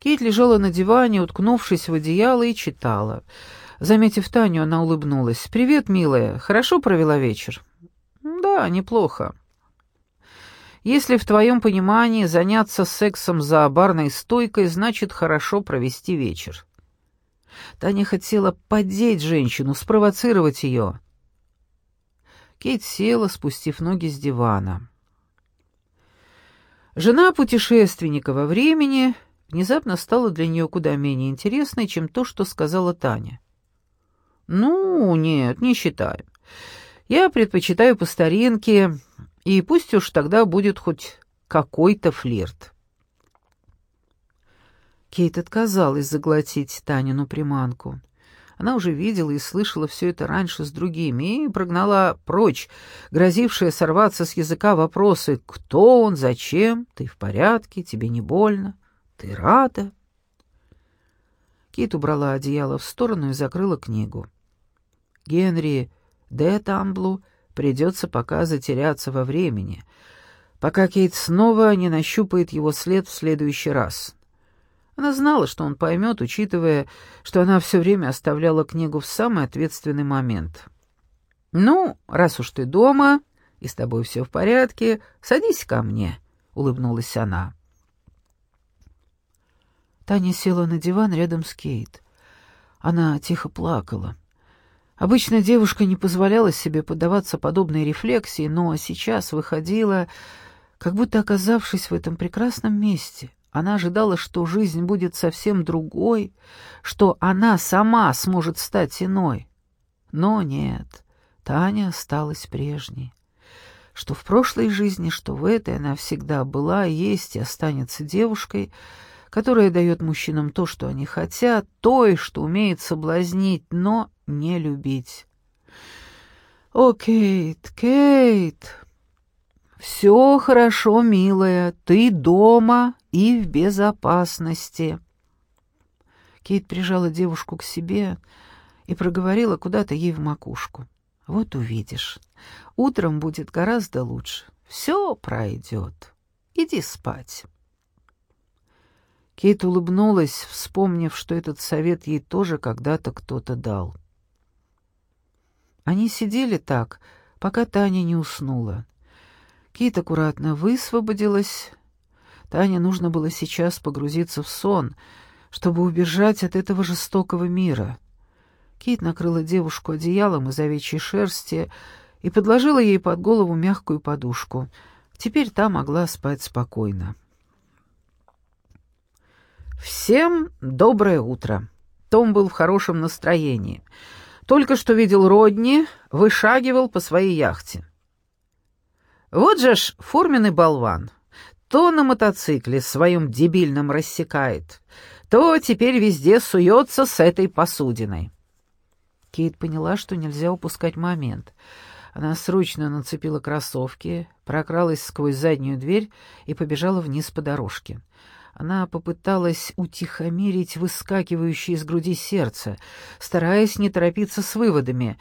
Кейт лежала на диване, уткнувшись в одеяло, и читала. Заметив Таню, она улыбнулась. «Привет, милая. Хорошо провела вечер?» «Да, неплохо. Если в твоем понимании заняться сексом за барной стойкой, значит хорошо провести вечер». Таня хотела поддеть женщину, спровоцировать ее. Кейт села, спустив ноги с дивана. Жена путешественника во времени внезапно стала для нее куда менее интересной, чем то, что сказала Таня. «Ну, нет, не считаю. Я предпочитаю по старинке, и пусть уж тогда будет хоть какой-то флирт». Кейт отказалась заглотить Танину приманку. Она уже видела и слышала все это раньше с другими и прогнала прочь, грозившие сорваться с языка вопросы «Кто он? Зачем? Ты в порядке? Тебе не больно? Ты рада?» Кит убрала одеяло в сторону и закрыла книгу. Генри де Тамблу придется пока затеряться во времени, пока Кейт снова не нащупает его след в следующий раз. Она знала, что он поймет, учитывая, что она все время оставляла книгу в самый ответственный момент. «Ну, раз уж ты дома, и с тобой все в порядке, садись ко мне», — улыбнулась она. Таня села на диван рядом с Кейт. Она тихо плакала. Обычно девушка не позволяла себе поддаваться подобной рефлексии, но сейчас выходила, как будто оказавшись в этом прекрасном месте — она ожидала, что жизнь будет совсем другой, что она сама сможет стать иной. Но нет, Таня осталась прежней. Что в прошлой жизни, что в этой она всегда была, есть и останется девушкой, которая дает мужчинам то, что они хотят, той, что умеет соблазнить, но не любить. «О, Кейт, Кейт!» «Все хорошо, милая, ты дома и в безопасности». Кейт прижала девушку к себе и проговорила куда-то ей в макушку. «Вот увидишь, утром будет гораздо лучше. Все пройдет. Иди спать». Кейт улыбнулась, вспомнив, что этот совет ей тоже когда-то кто-то дал. Они сидели так, пока Таня не уснула. Кит аккуратно высвободилась. Тане нужно было сейчас погрузиться в сон, чтобы убежать от этого жестокого мира. Кит накрыла девушку одеялом из овечьей шерсти и подложила ей под голову мягкую подушку. Теперь та могла спать спокойно. «Всем доброе утро!» Том был в хорошем настроении. Только что видел Родни, вышагивал по своей яхте. Вот же ж форменный болван. То на мотоцикле своем дебильном рассекает, то теперь везде суется с этой посудиной. Кейт поняла, что нельзя упускать момент. Она срочно нацепила кроссовки, прокралась сквозь заднюю дверь и побежала вниз по дорожке. Она попыталась утихомирить выскакивающее из груди сердце, стараясь не торопиться с выводами.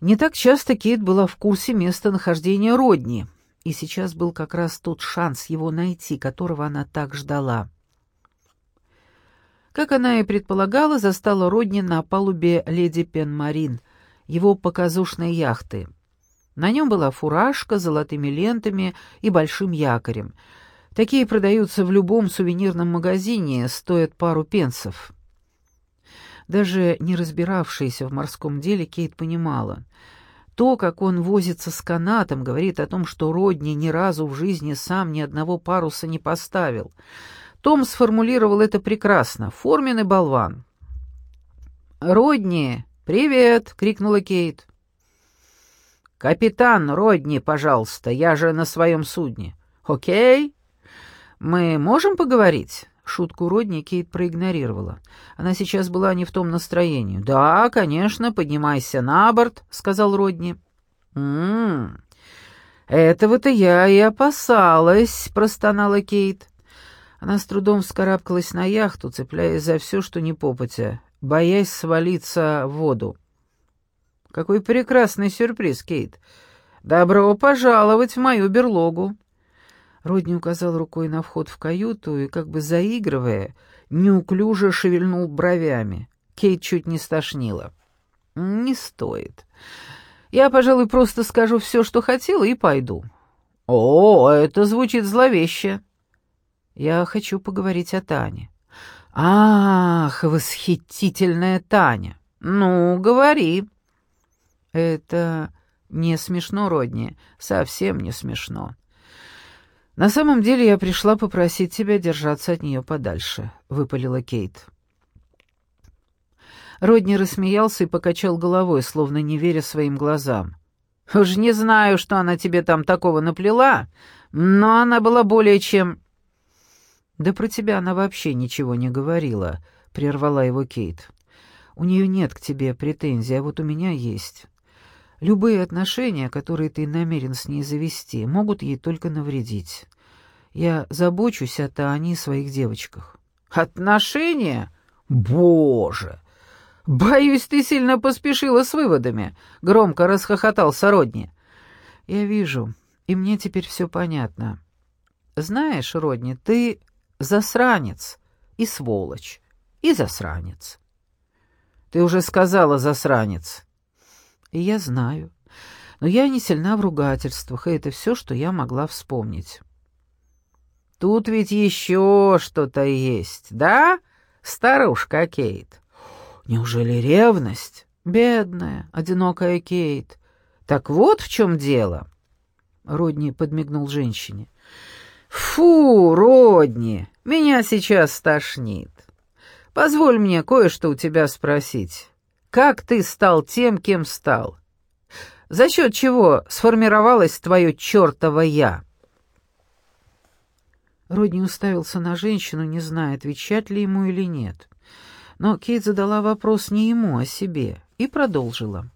Не так часто Кейт была в курсе местонахождения Родни — и сейчас был как раз тот шанс его найти, которого она так ждала. Как она и предполагала, застала Родни на палубе леди Пенмарин, его показушной яхты. На нем была фуражка с золотыми лентами и большим якорем. Такие продаются в любом сувенирном магазине, стоят пару пенсов. Даже не разбиравшаяся в морском деле, Кейт понимала — то, как он возится с канатом, говорит о том, что Родни ни разу в жизни сам ни одного паруса не поставил. Том сформулировал это прекрасно. Форменный болван. «Родни, привет!» — крикнула Кейт. «Капитан Родни, пожалуйста, я же на своем судне. Окей? Мы можем поговорить?» Шутку Родни Кейт проигнорировала. Она сейчас была не в том настроении. «Да, конечно, поднимайся на борт», — сказал Родни. «М-м, этого-то я и опасалась», — простонала Кейт. Она с трудом вскарабкалась на яхту, цепляясь за все, что не попотя, боясь свалиться в воду. «Какой прекрасный сюрприз, Кейт! Добро пожаловать в мою берлогу!» Родни указал рукой на вход в каюту и, как бы заигрывая, неуклюже шевельнул бровями. Кейт чуть не стошнила. «Не стоит. Я, пожалуй, просто скажу все, что хотела, и пойду». «О, это звучит зловеще». «Я хочу поговорить о Тане». «Ах, восхитительная Таня! Ну, говори». «Это не смешно, Родни, совсем не смешно. На самом деле я пришла попросить тебя держаться от нее подальше», — выпалила Кейт. Родни рассмеялся и покачал головой, словно не веря своим глазам. «Уж не знаю, что она тебе там такого наплела, но она была более чем...» «Да про тебя она вообще ничего не говорила», — прервала его Кейт. «У нее нет к тебе претензий, а вот у меня есть. Любые отношения, которые ты намерен с ней завести, могут ей только навредить. Я забочусь о Тане и своих девочках». «Отношения? Боже! Боюсь, ты сильно поспешила с выводами», — громко расхохотался Родни. «Я вижу, и мне теперь все понятно. Знаешь, Родни, ты засранец и сволочь, и засранец». «Ты уже сказала засранец». И я знаю. Но я не сильна в ругательствах, и это все, что я могла вспомнить. Тут ведь еще что-то есть, да, старушка Кейт? Неужели ревность? Бедная, одинокая Кейт. Так вот в чем дело. Родни подмигнул женщине. «Фу, Родни, меня сейчас стошнит. Позволь мне кое-что у тебя спросить. Как ты стал тем, кем стал? За счет чего сформировалось твое чертово «я»?» Родни уставился на женщину, не зная, отвечать ли ему или нет. Но Кейт задала вопрос не ему, а себе, и продолжила.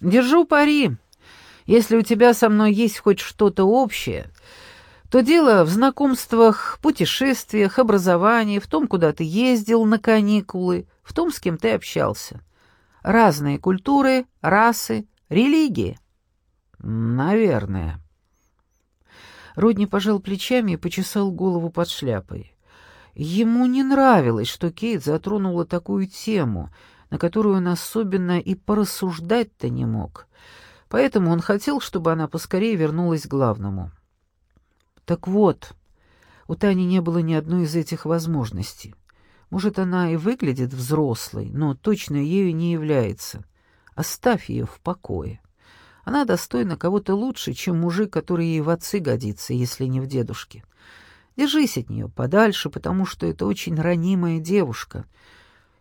«Держу пари. Если у тебя со мной есть хоть что-то общее, то дело в знакомствах, путешествиях, образовании, в том, куда ты ездил на каникулы, в том, с кем ты общался. Разные культуры, расы, религии. Наверное. Родни пожал плечами и почесал голову под шляпой. Ему не нравилось, что Кейт затронула такую тему, на которую он особенно и порассуждать-то не мог. Поэтому он хотел, чтобы она поскорее вернулась к главному. Так вот, у Тани не было ни одной из этих возможностей. Может, она и выглядит взрослой, но точно ею не является. Оставь ее в покое. Она достойна кого-то лучше, чем мужик, который ей в отцы годится, если не в дедушке. Держись от нее подальше, потому что это очень ранимая девушка.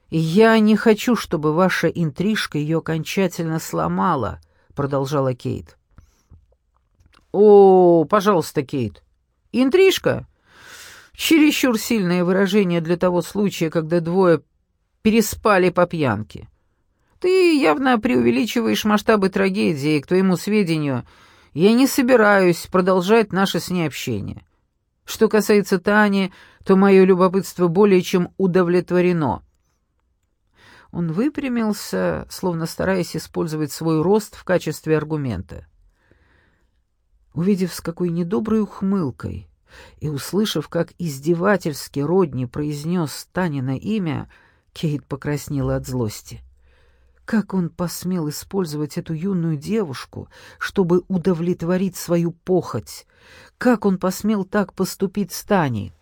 И я не хочу, чтобы ваша интрижка ее окончательно сломала, — продолжала Кейт. «О, пожалуйста, Кейт. Интрижка? Чересчур сильное выражение для того случая, когда двое переспали по пьянке. Ты явно преувеличиваешь масштабы трагедии, к твоему сведению, я не собираюсь продолжать наше с ней общение. Что касается Тани, то мое любопытство более чем удовлетворено». Он выпрямился, словно стараясь использовать свой рост в качестве аргумента. Увидев, с какой недоброй ухмылкой и, услышав, как издевательски Родни произнес Танина имя, Кейт покраснела от злости. Как он посмел использовать эту юную девушку, чтобы удовлетворить свою похоть? Как он посмел так поступить с Таней?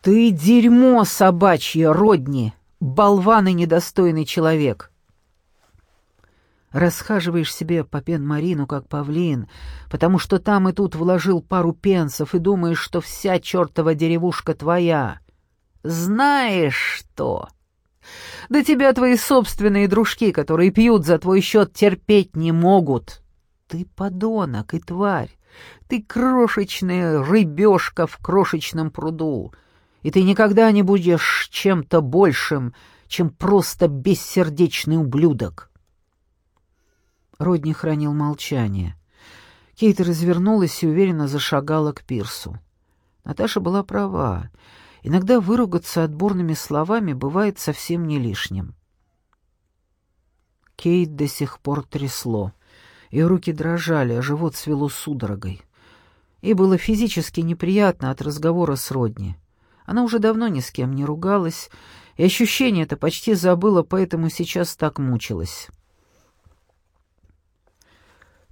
«Ты дерьмо собачье, Родни! Болван и недостойный человек!» Расхаживаешь себе по Пен-Марину, как павлин, потому что там и тут вложил пару пенсов и думаешь, что вся чертова деревушка твоя. Знаешь что? Да тебя твои собственные дружки, которые пьют за твой счет, терпеть не могут. Ты подонок и тварь. Ты крошечная рыбешка в крошечном пруду. И ты никогда не будешь чем-то большим, чем просто бессердечный ублюдок. Родни хранил молчание. Кейт развернулась и уверенно зашагала к пирсу. Наташа была права. Иногда выругаться отборными словами бывает совсем не лишним. Кейт до сих пор трясло. Ее руки дрожали, а живот свело судорогой. и было физически неприятно от разговора с Родни. Она уже давно ни с кем не ругалась, и ощущение это почти забыла, поэтому сейчас так мучилась.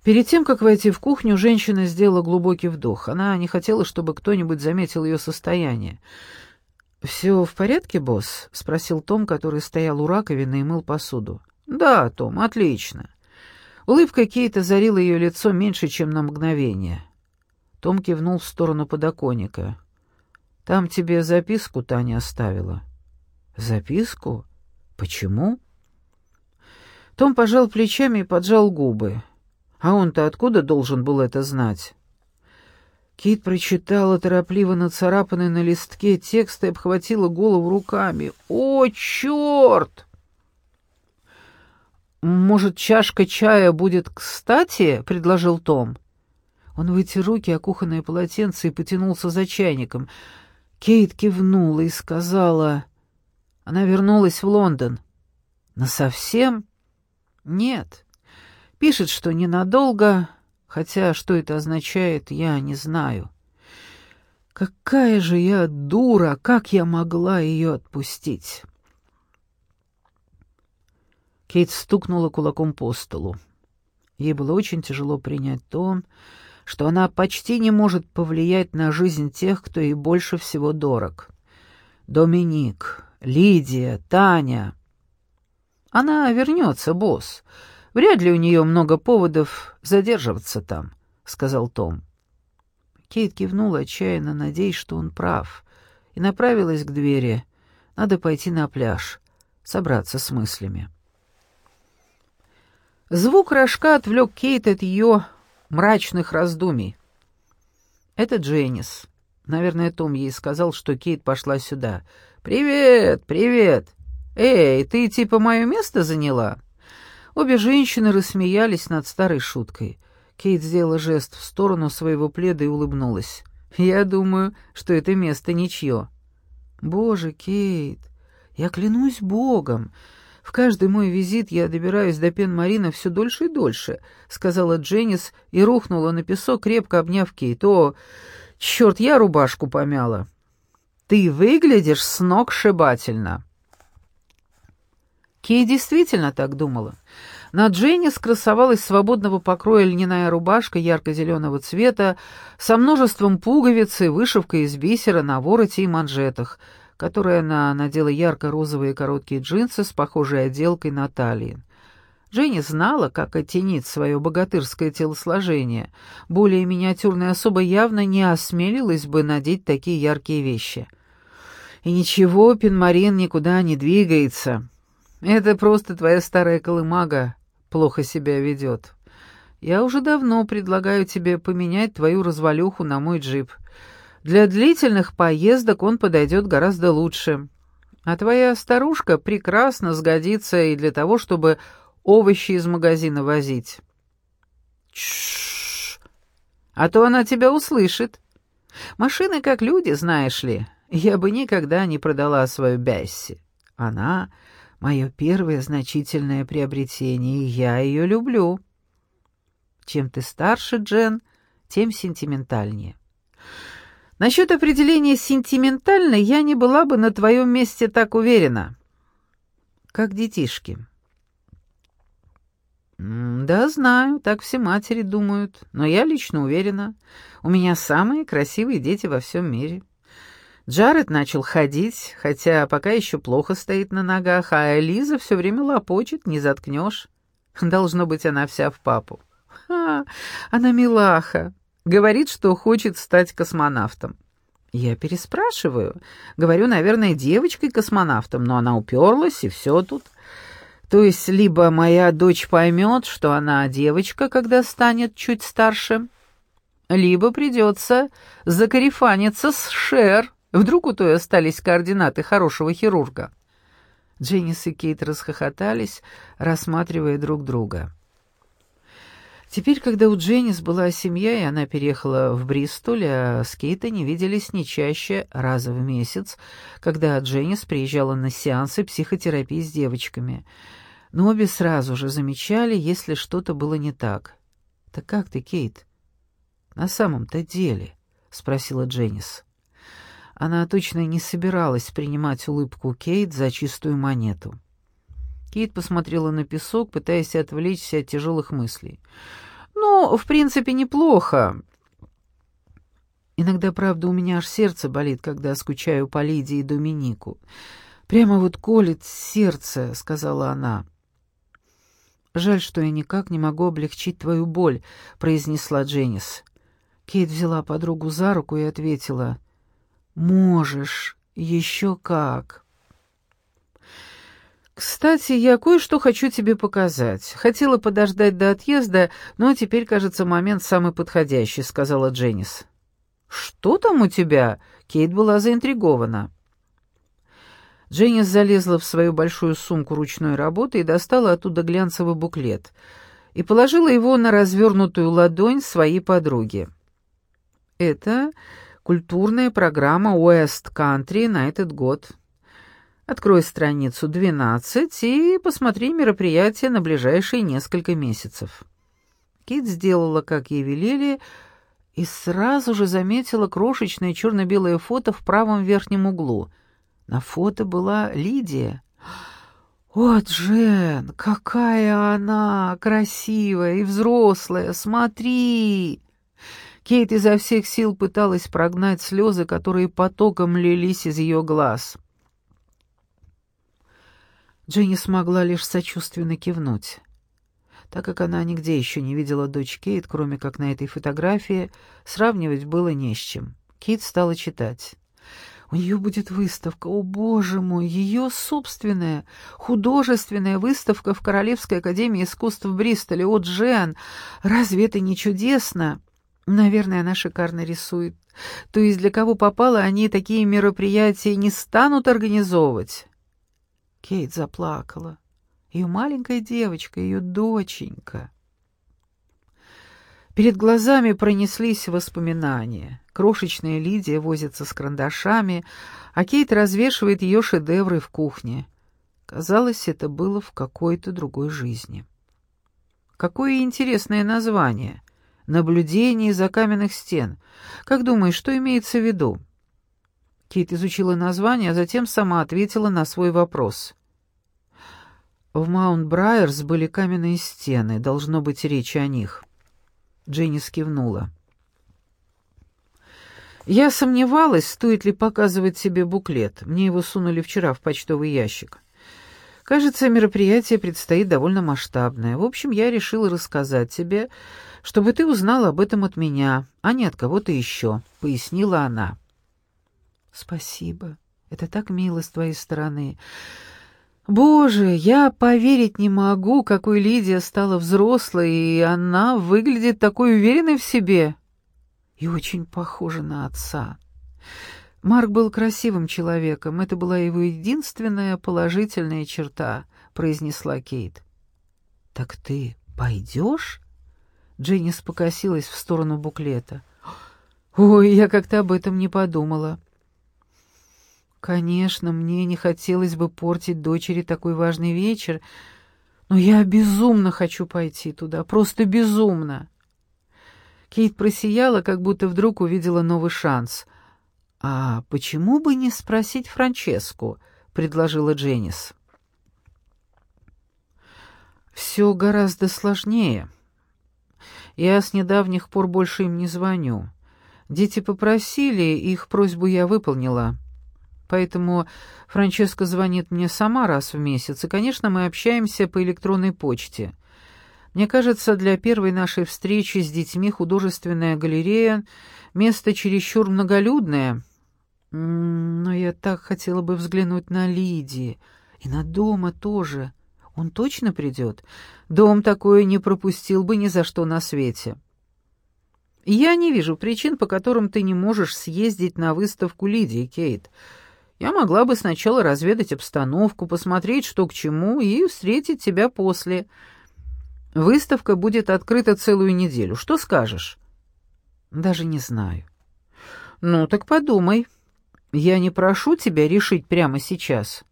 Перед тем, как войти в кухню, женщина сделала глубокий вдох. Она не хотела, чтобы кто-нибудь заметил ее состояние. «Все в порядке, босс?» — спросил Том, который стоял у раковины и мыл посуду. «Да, Том, отлично». Улыбка Кейт озарила ее лицо меньше, чем на мгновение. Том кивнул в сторону подоконника. «Там тебе записку Таня оставила». «Записку? Почему?» Том пожал плечами и поджал губы. А он-то откуда должен был это знать? Кит прочитала торопливо нацарапанный на листке текст и обхватила голову руками. «О, черт!» «Может, чашка чая будет кстати?» — предложил Том. Он вытер руки о кухонное полотенце и потянулся за чайником. Кейт кивнула и сказала... Она вернулась в Лондон. «Насовсем?» «Нет. Пишет, что ненадолго, хотя что это означает, я не знаю. Какая же я дура, как я могла ее отпустить? Кейт стукнула кулаком по столу. Ей было очень тяжело принять то, что она почти не может повлиять на жизнь тех, кто ей больше всего дорог. Доминик, Лидия, Таня. Она вернется, босс, Вряд ли у нее много поводов задерживаться там», — сказал Том. Кейт кивнула, отчаянно надеясь, что он прав, и направилась к двери. Надо пойти на пляж, собраться с мыслями. Звук рожка отвлек Кейт от ее мрачных раздумий. «Это Дженнис. Наверное, Том ей сказал, что Кейт пошла сюда. «Привет, привет! Эй, ты типа мое место заняла?» Обе женщины рассмеялись над старой шуткой. Кейт сделала жест в сторону своего пледа и улыбнулась. «Я думаю, что это место ничье». «Боже, Кейт, я клянусь Богом, в каждый мой визит я добираюсь до Пен-Марина все дольше и дольше», — сказала Дженнис и рухнула на песок, крепко обняв Кейт. «О, черт, я рубашку помяла». «Ты выглядишь сногсшибательно». Кей действительно так думала. На Дженни скрасовалась свободного покроя льняная рубашка ярко-зеленого цвета со множеством пуговиц и вышивкой из бисера на вороте и манжетах, которой она надела ярко-розовые короткие джинсы с похожей отделкой на талии. Дженни знала, как оттенить свое богатырское телосложение. Более миниатюрная особа явно не осмелилась бы надеть такие яркие вещи. И ничего, Пинмарин никуда не двигается. Это просто твоя старая колымага плохо себя ведет. Я уже давно предлагаю тебе поменять твою развалюху на мой джип. Для длительных поездок он подойдет гораздо лучше. А твоя старушка прекрасно сгодится и для того, чтобы овощи из магазина возить. Чш, а то она тебя услышит. Машины как люди, знаешь ли. Я бы никогда не продала свою Бесси. Она мое первое значительное приобретение, и я ее люблю. Чем ты старше, Джен, тем сентиментальнее. Насчет определения «сентиментальной» я не была бы на твоем месте так уверена. Как детишки. «Да, знаю, так все матери думают, но я лично уверена, у меня самые красивые дети во всем мире. Джаред начал ходить, хотя пока еще плохо стоит на ногах, а Элиза все время лопочет, не заткнешь. Должно быть, она вся в папу. Ха, она милаха. Говорит, что хочет стать космонавтом. Я переспрашиваю. Говорю, наверное, девочкой-космонавтом, но она уперлась, и все тут. То есть, либо моя дочь поймет, что она девочка, когда станет чуть старше, либо придется закарифаниться с Шер, Вдруг у той остались координаты хорошего хирурга?» Дженнис и Кейт расхохотались, рассматривая друг друга. Теперь, когда у Дженнис была семья, и она переехала в Бристоль, а с Кейт они виделись не чаще раза в месяц, когда Дженнис приезжала на сеансы психотерапии с девочками. Но обе сразу же замечали, если что-то было не так. «Так как ты, Кейт? на самом-то деле?» — спросила Дженнис. Она точно не собиралась принимать улыбку Кейт за чистую монету. Кейт посмотрела на песок, пытаясь отвлечься от тяжелых мыслей. «Ну, в принципе, неплохо. Иногда, правда, у меня аж сердце болит, когда скучаю по Лидии и Доминику. Прямо вот колет сердце», — сказала она. «Жаль, что я никак не могу облегчить твою боль», — произнесла Дженнис. Кейт взяла подругу за руку и ответила. «Можешь, еще как». «Кстати, я кое-что хочу тебе показать. Хотела подождать до отъезда, но теперь, кажется, момент самый подходящий», — сказала Дженнис. «Что там у тебя?» — Кейт была заинтригована. Дженнис залезла в свою большую сумку ручной работы и достала оттуда глянцевый буклет и положила его на развернутую ладонь своей подруги. «Это культурная программа West Country на этот год. Открой страницу 12 и посмотри мероприятие на ближайшие несколько месяцев». Кит сделала, как ей велели, и сразу же заметила крошечное черно-белое фото в правом верхнем углу. На фото была Лидия. «О, Джен, какая она красивая и взрослая! Смотри!» Кейт изо всех сил пыталась прогнать слезы, которые потоком лились из ее глаз. Дженни смогла лишь сочувственно кивнуть. Так как она нигде еще не видела дочь Кейт, кроме как на этой фотографии, сравнивать было не с чем. Кейт стала читать. У нее будет выставка, о боже мой, ее собственная художественная выставка в Королевской академии искусств в Бристоле. О, Джен, разве это не чудесно? Наверное, она шикарно рисует. То есть для кого попало, они такие мероприятия не станут организовывать. Кейт заплакала. Ее маленькая девочка, ее доченька. Перед глазами пронеслись воспоминания. Крошечная Лидия возится с карандашами, а Кейт развешивает ее шедевры в кухне. Казалось, это было в какой-то другой жизни. Какое интересное название. «Наблюдение за каменных стен». Как думаешь, что имеется в виду? Кейт изучила название, а затем сама ответила на свой вопрос. В Маунт-Брайерс были каменные стены, должно быть речь о них. Дженни скивнула. Я сомневалась, стоит ли показывать себе буклет. Мне его сунули вчера в почтовый ящик. Кажется, мероприятие предстоит довольно масштабное. В общем, я решила рассказать тебе, чтобы ты узнал об этом от меня, а не от кого-то еще», — пояснила она. «Спасибо. Это так мило с твоей стороны. Боже, я поверить не могу, какой Лидия стала взрослой, и она выглядит такой уверенной в себе и очень похожа на отца. Марк был красивым человеком, это была его единственная положительная черта», — произнесла Кейт. «Так ты пойдешь?» Дженнис покосилась в сторону буклета. «Ой, я как-то об этом не подумала». Конечно, мне не хотелось бы портить дочери такой важный вечер, но я безумно хочу пойти туда, просто безумно. Кейт просияла, как будто вдруг увидела новый шанс. «А почему бы не спросить Франческу?» — предложила Дженнис. «Все гораздо сложнее. Я с недавних пор больше им не звоню. Дети попросили, их просьбу я выполнила». Поэтому Франческа звонит мне сама раз в месяц, и, конечно, мы общаемся по электронной почте. Мне кажется, для первой нашей встречи с детьми художественная галерея — место чересчур многолюдное. Но я так хотела бы взглянуть на Лидии. И на дома тоже. Он точно придет? Дом такое не пропустил бы ни за что на свете. Я не вижу причин, по которым ты не можешь съездить на выставку Лидии, Кейт. Я могла бы сначала разведать обстановку, посмотреть, что к чему, и встретить тебя после. Выставка будет открыта целую неделю. Что скажешь? Даже не знаю. Ну, так подумай. Я не прошу тебя решить прямо сейчас.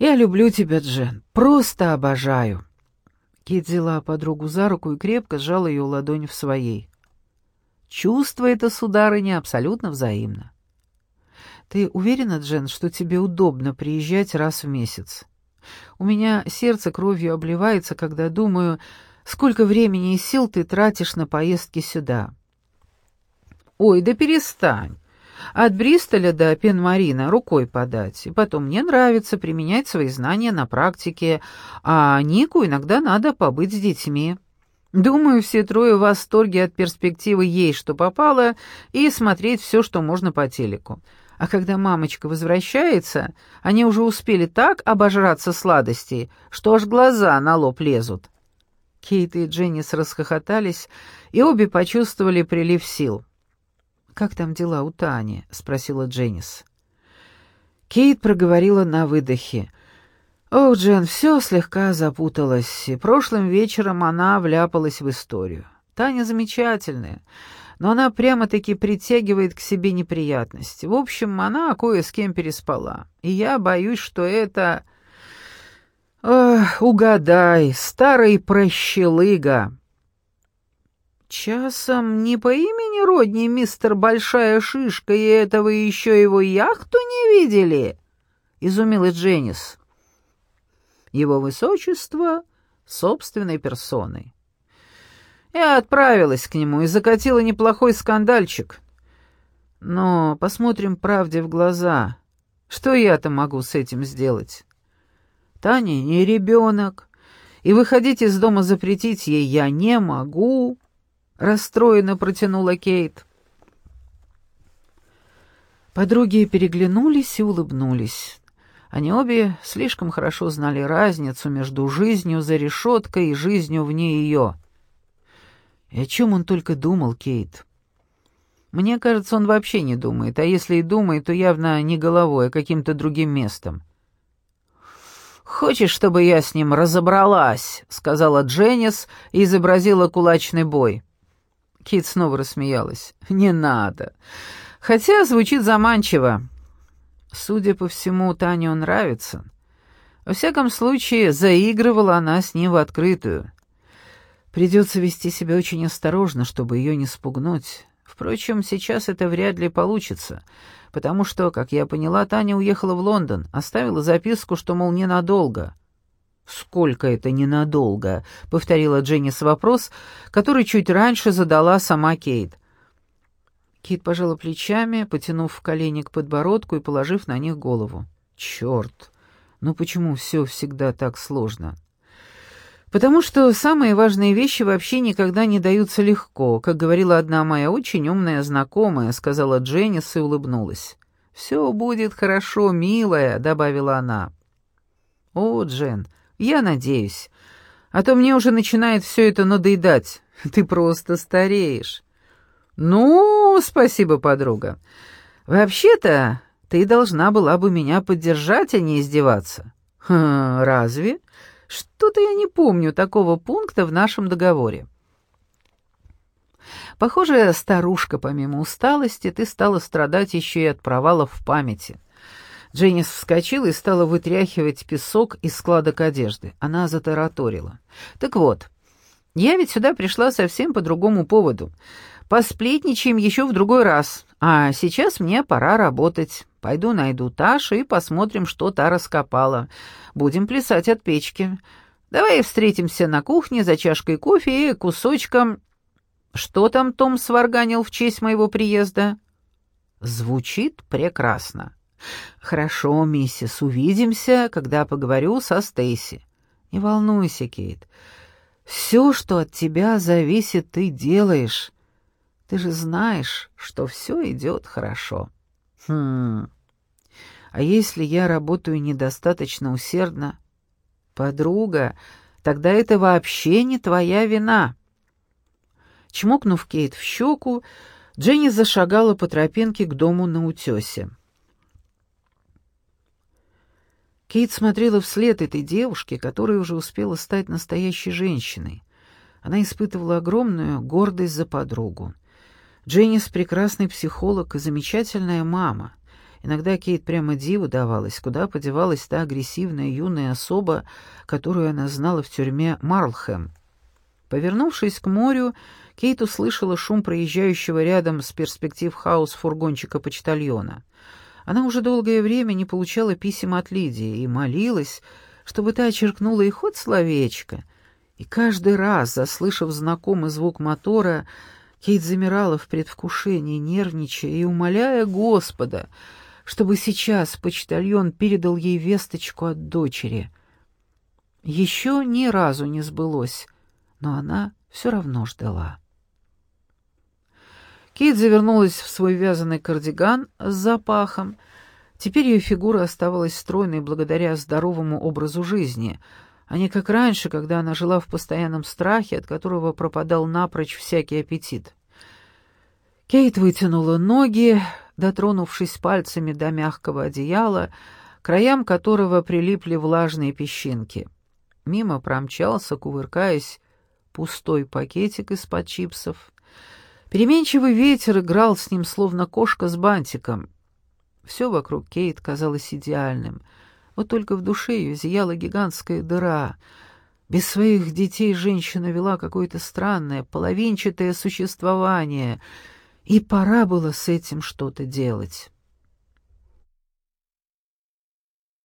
Я люблю тебя, Джен, просто обожаю. Кит взяла подругу за руку и крепко сжала ее ладонь в своей. Чувство это, сударыня, абсолютно взаимно. Ты уверена, Джен, что тебе удобно приезжать раз в месяц? У меня сердце кровью обливается, когда думаю, сколько времени и сил ты тратишь на поездки сюда. Ой, да перестань. От Бристоля до Пенмарина рукой подать. И потом мне нравится применять свои знания на практике, а Нику иногда надо побыть с детьми. Думаю, все трое в восторге от перспективы ей, что попало, и смотреть все, что можно по телеку. А когда мамочка возвращается, они уже успели так обожраться сладостей, что аж глаза на лоб лезут. Кейт и Дженнис расхохотались, и обе почувствовали прилив сил. «Как там дела у Тани?» — спросила Дженнис. Кейт проговорила на выдохе. «О, Джен, все слегка запуталось, и прошлым вечером она вляпалась в историю. Таня замечательная, но она прямо-таки притягивает к себе неприятности. В общем, она кое с кем переспала, и я боюсь, что это...» «Ох, угадай, старый прощелыга!» «Часом не по имени Родни мистер Большая Шишка, и этого еще его яхту не видели?» — изумилась Дженнис. «Его высочество собственной персоной». Я отправилась к нему и закатила неплохой скандальчик. Но посмотрим правде в глаза. Что я-то могу с этим сделать? Таня не ребенок, и выходить из дома запретить ей я не могу расстроенно протянула Кейт. Подруги переглянулись и улыбнулись. Они обе слишком хорошо знали разницу между жизнью за решеткой и жизнью вне ее. И о чем он только думал, Кейт? Мне кажется, он вообще не думает, а если и думает, то явно не головой, а каким-то другим местом. «Хочешь, чтобы я с ним разобралась?» — сказала Дженнис и изобразила кулачный бой. Кит снова рассмеялась. «Не надо. Хотя звучит заманчиво. Судя по всему, Тане он нравится. Во всяком случае, заигрывала она с ним в открытую. Придется вести себя очень осторожно, чтобы ее не спугнуть. Впрочем, сейчас это вряд ли получится, потому что, как я поняла, Таня уехала в Лондон, оставила записку, что, мол, ненадолго. «Сколько это ненадолго?» — повторила Дженнис вопрос, который чуть раньше задала сама Кейт. Кейт пожала плечами, потянув колени к подбородку и положив на них голову. «Черт! Ну почему все всегда так сложно?» «Потому что самые важные вещи вообще никогда не даются легко, как говорила одна моя очень умная знакомая», — сказала Дженнис и улыбнулась. «Все будет хорошо, милая», — добавила она. «О, Джен, я надеюсь. А то мне уже начинает все это надоедать. Ты просто стареешь. Ну, спасибо, подруга. Вообще-то, ты должна была бы меня поддержать, а не издеваться. Хм, разве? Что-то я не помню такого пункта в нашем договоре. Похоже, старушка, помимо усталости, ты стала страдать еще и от провалов в памяти. Дженнис вскочила и стала вытряхивать песок из складок одежды. Она затараторила. «Так вот, я ведь сюда пришла совсем по другому поводу. Посплетничаем еще в другой раз. А сейчас мне пора работать. Пойду найду Ташу и посмотрим, что та раскопала. Будем плясать от печки. Давай встретимся на кухне за чашкой кофе и кусочком... Что там Том сварганил в честь моего приезда?» «Звучит прекрасно». «Хорошо, миссис, увидимся, когда поговорю со Стейси». «Не волнуйся, Кейт. Все, что от тебя зависит, ты делаешь. Ты же знаешь, что все идет хорошо». «Хм... А если я работаю недостаточно усердно?» «Подруга, тогда это вообще не твоя вина». Чмокнув Кейт в щеку, Дженни зашагала по тропинке к дому на утесе. Кейт смотрела вслед этой девушке, которая уже успела стать настоящей женщиной. Она испытывала огромную гордость за подругу. Дженнис — прекрасный психолог и замечательная мама. Иногда Кейт прямо диву давалась, куда подевалась та агрессивная юная особа, которую она знала в тюрьме Марлхэм. Повернувшись к морю, Кейт услышала шум проезжающего рядом с перспектив хаус фургончика почтальона. Она уже долгое время не получала писем от Лидии и молилась, чтобы та очеркнула и хоть словечко. И каждый раз, заслышав знакомый звук мотора, Кейт замирала в предвкушении, нервничая и умоляя Господа, чтобы сейчас почтальон передал ей весточку от дочери. Еще ни разу не сбылось, но она все равно ждала. Кейт завернулась в свой вязаный кардиган с запахом. Теперь ее фигура оставалась стройной благодаря здоровому образу жизни, а не как раньше, когда она жила в постоянном страхе, от которого пропадал напрочь всякий аппетит. Кейт вытянула ноги, дотронувшись пальцами до мягкого одеяла, краям которого прилипли влажные песчинки. Мимо промчался, кувыркаясь, пустой пакетик из-под чипсов. Переменчивый ветер играл с ним, словно кошка с бантиком. Все вокруг Кейт казалось идеальным. Вот только в душе ее зияла гигантская дыра. Без своих детей женщина вела какое-то странное, половинчатое существование, и пора было с этим что-то делать.